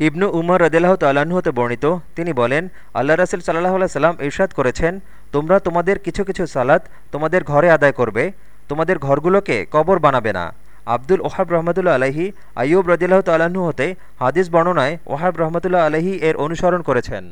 ইবনু উমর রদিল্লাহ তাল্লাহ্ন হতে বর্ণিত, তিনি বলেন, আল্লাহ রাসুল সাল্লাহ সাল্লাম ইরশাদ করেছেন, তোমরা তোমাদের কিছু কিছু সালাত তোমাদের ঘরে আদায় করবে, তোমাদের ঘরগুলোকে কবর বানাবে না। আব্দুল ওহাব রহমতুল্লা আলহি আইয়ুব রদিল্লাহ তাল্লাহ্ন হতে হাদিস বর্ণনায় ওহাব রহমতুল্লাহ আলহি এর অনুসরণ করেছেন।